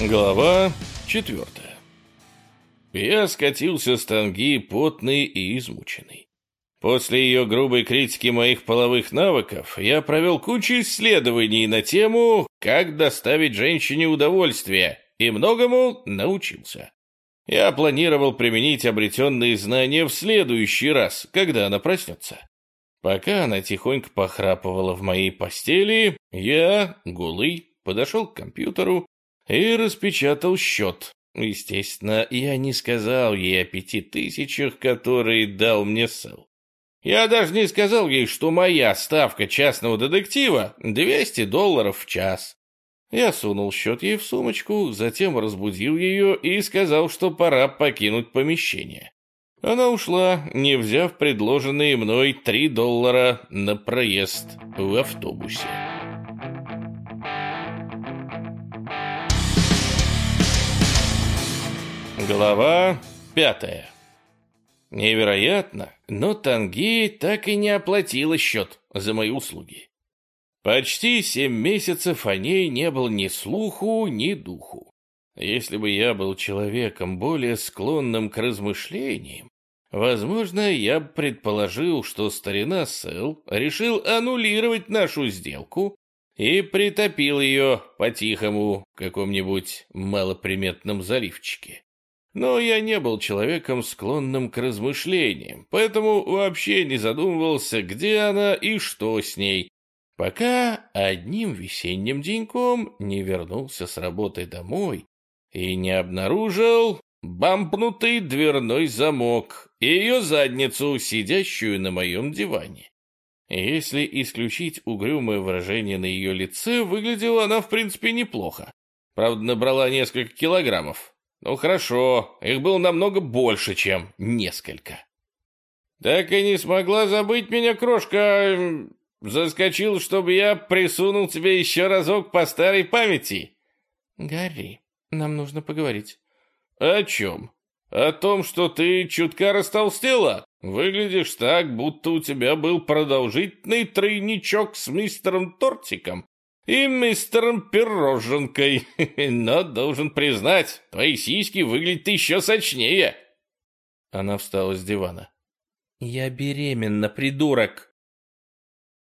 Глава четвертая. Я скатился с танги потный и измученный. После ее грубой критики моих половых навыков я провел кучу исследований на тему, как доставить женщине удовольствие, и многому научился. Я планировал применить обретенные знания в следующий раз, когда она проснется. Пока она тихонько похрапывала в моей постели, я, голый, подошел к компьютеру и распечатал счет. Естественно, я не сказал ей о пяти тысячах, которые дал мне Сэл. Я даже не сказал ей, что моя ставка частного детектива — 200 долларов в час. Я сунул счет ей в сумочку, затем разбудил ее и сказал, что пора покинуть помещение. Она ушла, не взяв предложенные мной 3 доллара на проезд в автобусе. Глава пятая. Невероятно, но Танги так и не оплатила счет за мои услуги. Почти семь месяцев о ней не было ни слуху, ни духу. Если бы я был человеком более склонным к размышлениям, возможно, я бы предположил, что старина Сэл решил аннулировать нашу сделку и притопил ее по-тихому в каком-нибудь малоприметном заливчике. Но я не был человеком, склонным к размышлениям, поэтому вообще не задумывался, где она и что с ней, пока одним весенним деньком не вернулся с работы домой и не обнаружил бампнутый дверной замок и ее задницу, сидящую на моем диване. Если исключить угрюмое выражение на ее лице, выглядела она в принципе неплохо. Правда, набрала несколько килограммов, ну хорошо, их было намного больше, чем несколько. Так и не смогла забыть меня, крошка. Заскочил, чтобы я присунул тебе еще разок по старой памяти. Гарри, нам нужно поговорить. О чем? О том, что ты чутка растолстела? Выглядишь так, будто у тебя был продолжительный тройничок с мистером Тортиком и мистером Пироженкой. Но, должен признать, твои сиськи выглядят еще сочнее. Она встала с дивана. Я беременна, придурок.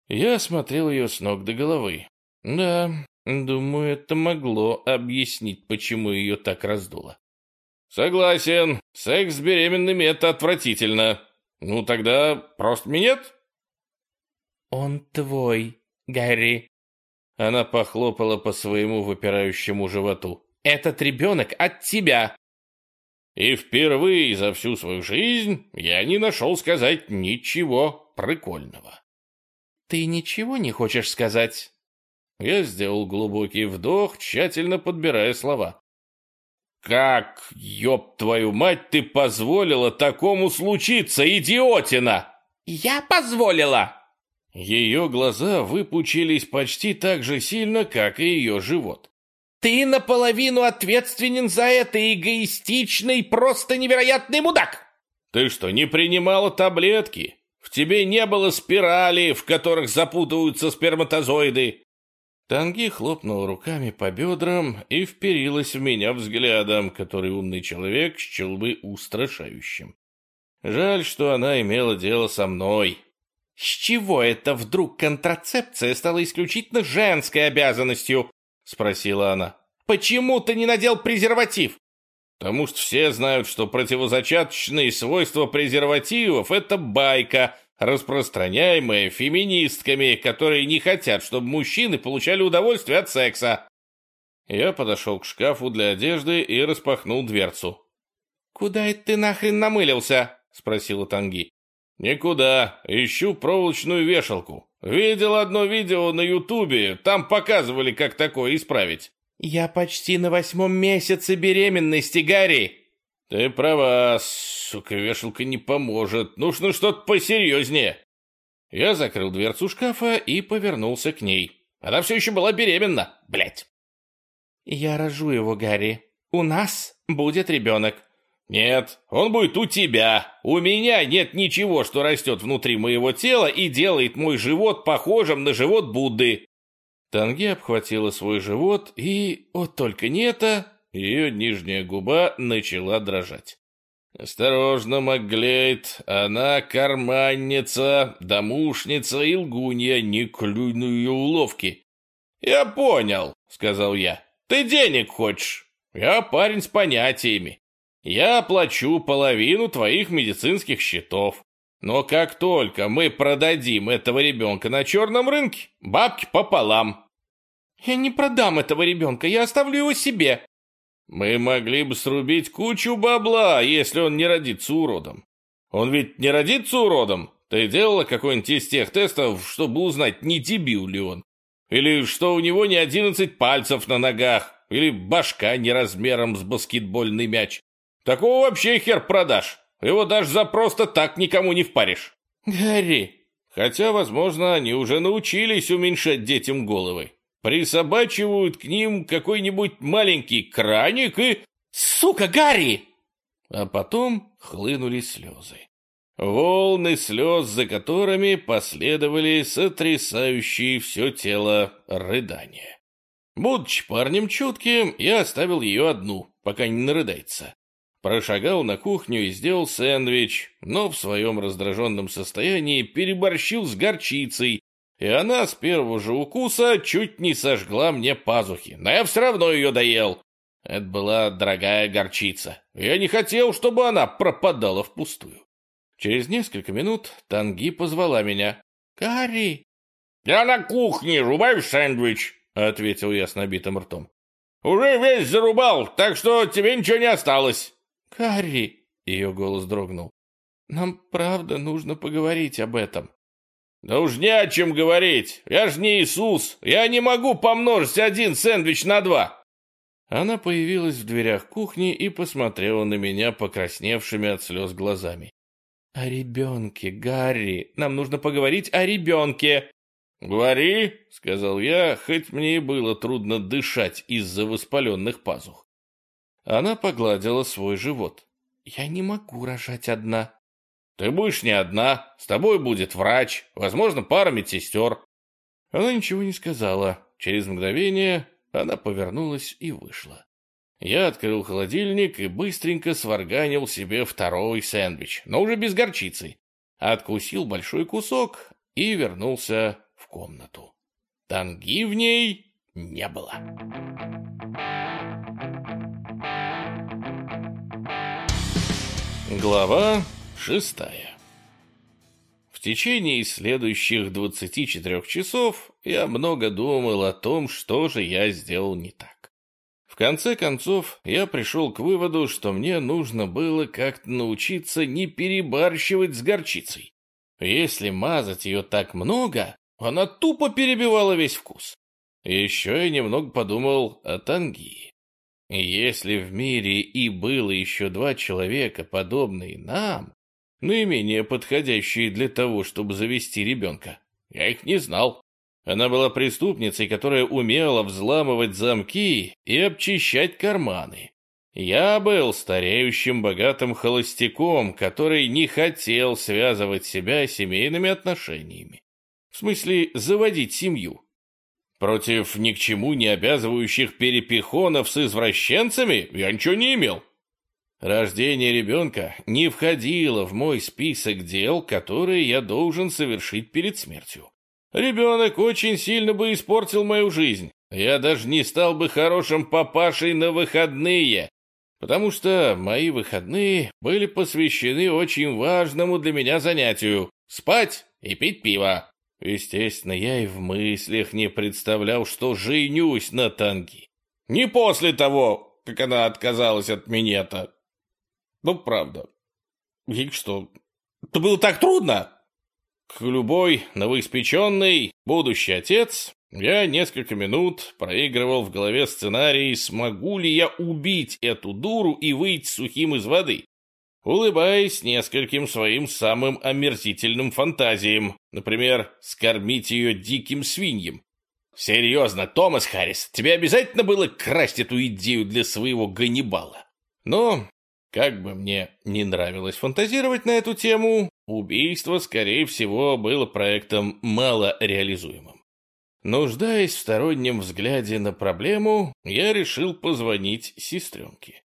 Я смотрел ее с ног до головы. Да, думаю, это могло объяснить, почему ее так раздуло. Согласен, секс с беременными это отвратительно. Ну тогда просто минет? Он твой, Гарри. Она похлопала по своему выпирающему животу. «Этот ребенок от тебя!» И впервые за всю свою жизнь я не нашел сказать ничего прикольного. «Ты ничего не хочешь сказать?» Я сделал глубокий вдох, тщательно подбирая слова. «Как, ёб твою мать, ты позволила такому случиться, идиотина?» «Я позволила!» Ее глаза выпучились почти так же сильно, как и ее живот. «Ты наполовину ответственен за это, эгоистичный, просто невероятный мудак!» «Ты что, не принимала таблетки? В тебе не было спирали, в которых запутываются сперматозоиды?» Танги хлопнул руками по бедрам и вперилась в меня взглядом, который умный человек счел бы устрашающим. Жаль, что она имела дело со мной, с чего это вдруг контрацепция стала исключительно женской обязанностью? Спросила она. Почему ты не надел презерватив? Потому что все знают, что противозачаточные свойства презервативов – это байка, распространяемая феминистками, которые не хотят, чтобы мужчины получали удовольствие от секса. Я подошел к шкафу для одежды и распахнул дверцу. «Куда это ты нахрен намылился?» – спросила Танги. «Никуда. Ищу проволочную вешалку. Видел одно видео на Ютубе, там показывали, как такое исправить». «Я почти на восьмом месяце беременности, Гарри!» «Ты права, сука, вешалка не поможет. Нужно что-то посерьезнее». Я закрыл дверцу шкафа и повернулся к ней. Она все еще была беременна, блядь. «Я рожу его, Гарри. У нас будет ребенок». «Нет, он будет у тебя. У меня нет ничего, что растет внутри моего тела и делает мой живот похожим на живот Будды». Танге обхватила свой живот и, вот только не это, ее нижняя губа начала дрожать. «Осторожно, Макглейд, она карманница, домушница и лгунья, не клюй ее уловки». «Я понял», — сказал я. «Ты денег хочешь? Я парень с понятиями. Я оплачу половину твоих медицинских счетов. Но как только мы продадим этого ребенка на черном рынке, бабки пополам». «Я не продам этого ребенка, я оставлю его себе», мы могли бы срубить кучу бабла, если он не родится уродом. Он ведь не родится уродом. Ты делала какой-нибудь из тех тестов, чтобы узнать, не дебил ли он? Или что у него не одиннадцать пальцев на ногах? Или башка не размером с баскетбольный мяч? Такого вообще хер продашь. Его даже за просто так никому не впаришь. Гарри. Хотя, возможно, они уже научились уменьшать детям головы присобачивают к ним какой-нибудь маленький краник и... «Сука, Гарри!» А потом хлынули слезы. Волны слез, за которыми последовали сотрясающие все тело рыдания. Будучи парнем чутким, я оставил ее одну, пока не нарыдается. Прошагал на кухню и сделал сэндвич, но в своем раздраженном состоянии переборщил с горчицей, и она с первого же укуса чуть не сожгла мне пазухи, но я все равно ее доел. Это была дорогая горчица. Я не хотел, чтобы она пропадала впустую. Через несколько минут Танги позвала меня. «Гарри!» «Я на кухне, рубаю сэндвич», — ответил я с набитым ртом. «Уже весь зарубал, так что тебе ничего не осталось». «Гарри!» — ее голос дрогнул. «Нам правда нужно поговорить об этом». «Да уж не о чем говорить. Я ж не Иисус. Я не могу помножить один сэндвич на два». Она появилась в дверях кухни и посмотрела на меня покрасневшими от слез глазами. «О ребенке, Гарри. Нам нужно поговорить о ребенке». «Говори», — сказал я, хоть мне и было трудно дышать из-за воспаленных пазух. Она погладила свой живот. «Я не могу рожать одна». Ты будешь не одна, с тобой будет врач, возможно, пара медсестер». Она ничего не сказала. Через мгновение она повернулась и вышла. Я открыл холодильник и быстренько сварганил себе второй сэндвич, но уже без горчицы. Откусил большой кусок и вернулся в комнату. Танги в ней не было. Глава Шестая. В течение следующих 24 часов я много думал о том, что же я сделал не так. В конце концов, я пришел к выводу, что мне нужно было как-то научиться не перебарщивать с горчицей. Если мазать ее так много, она тупо перебивала весь вкус. Еще я немного подумал о тангии. Если в мире и было еще два человека, подобные нам, наименее подходящие для того, чтобы завести ребенка. Я их не знал. Она была преступницей, которая умела взламывать замки и обчищать карманы. Я был стареющим богатым холостяком, который не хотел связывать себя семейными отношениями. В смысле, заводить семью. Против ни к чему не обязывающих перепихонов с извращенцами я ничего не имел. Рождение ребенка не входило в мой список дел, которые я должен совершить перед смертью. Ребенок очень сильно бы испортил мою жизнь. Я даже не стал бы хорошим папашей на выходные, потому что мои выходные были посвящены очень важному для меня занятию — спать и пить пиво. Естественно, я и в мыслях не представлял, что женюсь на Танги. Не после того, как она отказалась от меня-то. Ну, правда. И что, это было так трудно? К любой новоиспеченный будущий отец я несколько минут проигрывал в голове сценарий, смогу ли я убить эту дуру и выйти сухим из воды, улыбаясь нескольким своим самым омерзительным фантазиям, например, скормить ее диким свиньям. Серьезно, Томас Харрис, тебе обязательно было красть эту идею для своего Ганнибала? Но как бы мне не нравилось фантазировать на эту тему, убийство, скорее всего, было проектом малореализуемым. Нуждаясь в стороннем взгляде на проблему, я решил позвонить сестренке.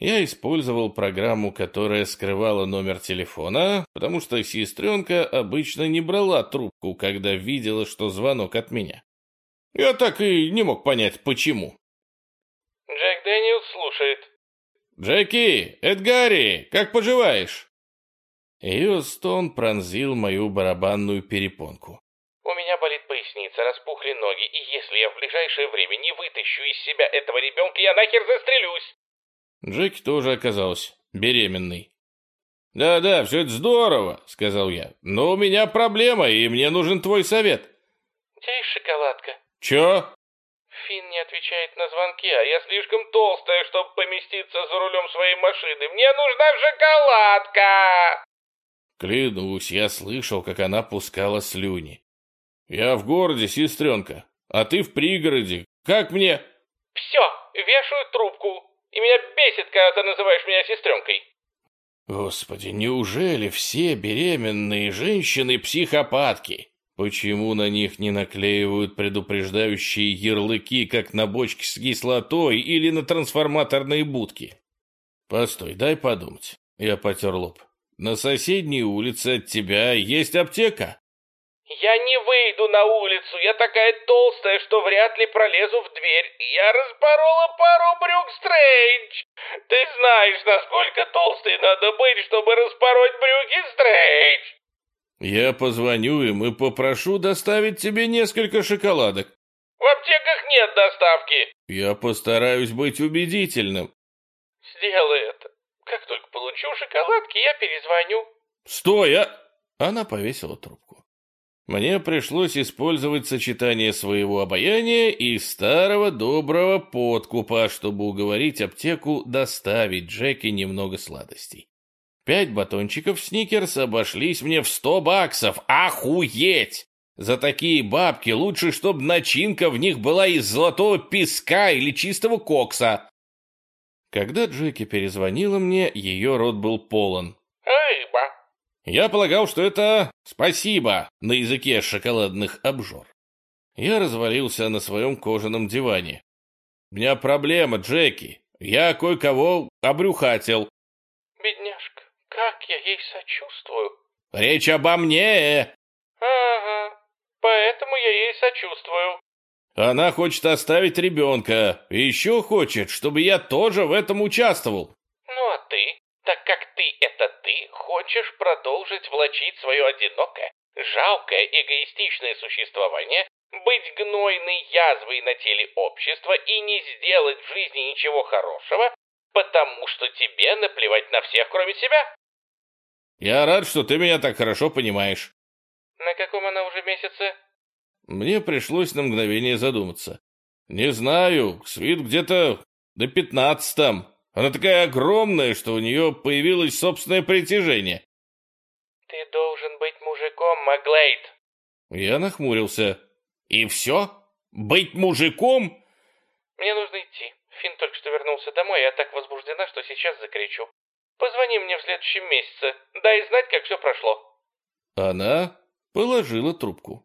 Я использовал программу, которая скрывала номер телефона, потому что сестренка обычно не брала трубку, когда видела, что звонок от меня. Я так и не мог понять, почему. Джек Дэниелс слушает. «Джеки, это Гарри, как поживаешь?» Ее стон пронзил мою барабанную перепонку. У меня болит поясница, распухли ноги, и если я в ближайшее время не вытащу из себя этого ребенка, я нахер застрелюсь. Джеки тоже оказалась беременной. «Да-да, все это здорово», — сказал я, — «но у меня проблема, и мне нужен твой совет». «Где есть шоколадка?» «Чё?» Финн не отвечает на звонки, а я слишком толстая, чтобы поместиться за рулем своей машины. Мне нужна шоколадка!» Клянусь, я слышал, как она пускала слюни. «Я в городе, сестренка, а ты в пригороде. Как мне...» «Все, вешаю трубку, и меня бесит, когда ты называешь меня сестренкой». Господи, неужели все беременные женщины психопатки? Почему на них не наклеивают предупреждающие ярлыки, как на бочке с кислотой или на трансформаторные будки? Постой, дай подумать. Я потер лоб. На соседней улице от тебя есть аптека? Я не выйду на улицу, я такая толстая, что вряд ли пролезу в дверь. Я распорола пару брюк Стрэндж. Ты знаешь, насколько толстой надо быть, чтобы распороть брюки Стрэндж. Я позвоню им и попрошу доставить тебе несколько шоколадок. В аптеках нет доставки. Я постараюсь быть убедительным. Сделай это. Как только получу шоколадки, я перезвоню. Стой, а... Она повесила трубку. Мне пришлось использовать сочетание своего обаяния и старого доброго подкупа, чтобы уговорить аптеку доставить Джеки немного сладостей. Пять батончиков сникерс обошлись мне в сто баксов. Охуеть! За такие бабки лучше, чтобы начинка в них была из золотого песка или чистого кокса. Когда Джеки перезвонила мне, ее рот был полон. «Рыба!» Я полагал, что это «спасибо» на языке шоколадных обжор. Я развалился на своем кожаном диване. У меня проблема, Джеки. Я кое-кого обрюхатил. Бедняжка, как я ей сочувствую. Речь обо мне. Ага, поэтому я ей сочувствую. Она хочет оставить ребенка. И еще хочет, чтобы я тоже в этом участвовал. Ну а ты? Так как ты — это ты, хочешь продолжить влачить свое одинокое, жалкое, эгоистичное существование, быть гнойной язвой на теле общества и не сделать в жизни ничего хорошего, потому что тебе наплевать на всех, кроме себя? Я рад, что ты меня так хорошо понимаешь. На каком она уже месяце? Мне пришлось на мгновение задуматься. Не знаю, виду где-то до пятнадцатом. Она такая огромная, что у нее появилось собственное притяжение. Ты должен быть мужиком, Маглейд. Я нахмурился. И все? Быть мужиком? Мне нужно идти. Финн только что вернулся домой, я так возбуждена, что сейчас закричу. Позвони мне в следующем месяце. Дай знать, как все прошло. Она положила трубку.